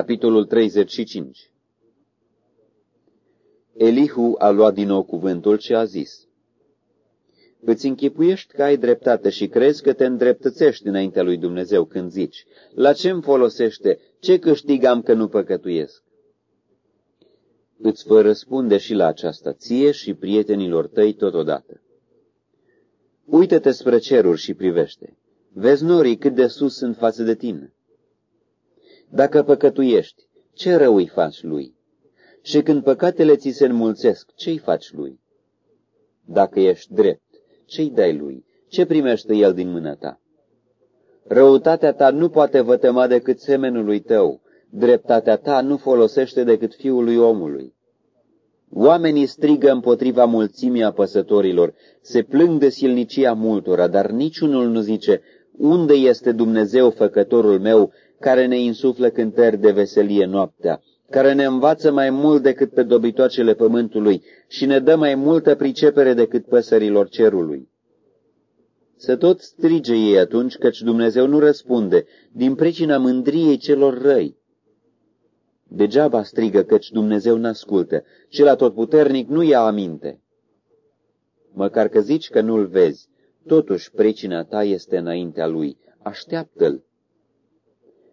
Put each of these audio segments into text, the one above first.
Capitolul 35 Elihu a luat din nou cuvântul și a zis, Îți închipuiești că ai dreptate și crezi că te îndreptățești înaintea lui Dumnezeu când zici, La ce-mi folosește? Ce câștig am că nu păcătuiesc? Îți vă răspunde și la aceasta, ție și prietenilor tăi totodată. Uită-te spre ceruri și privește. Vezi norii cât de sus sunt față de tine. Dacă păcătuiești, ce rău îi faci lui? Și când păcatele ți se înmulțesc, ce-i faci lui? Dacă ești drept, ce-i dai lui? Ce primește el din mâna ta? Răutatea ta nu poate vătăma decât semenului tău, dreptatea ta nu folosește decât fiului omului. Oamenii strigă împotriva mulțimii apăsătorilor, se plâng de silnicia multora, dar niciunul nu zice, unde este Dumnezeu făcătorul meu, care ne insuflă cântări de veselie noaptea, care ne învață mai mult decât pe dobitoacele pământului și ne dă mai multă pricepere decât păsărilor cerului. Să tot strige ei atunci, căci Dumnezeu nu răspunde, din pricina mândriei celor răi. Degeaba strigă, căci Dumnezeu n-ascultă, cel atotputernic nu ia aminte. Măcar că zici că nu-l vezi, totuși pricina ta este înaintea lui, așteaptă-l.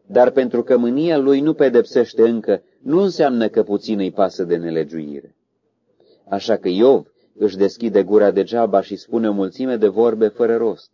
Dar pentru că mânia lui nu pedepsește încă, nu înseamnă că puțin îi pasă de nelegiuire. Așa că Iov își deschide gura degeaba și spune o mulțime de vorbe fără rost.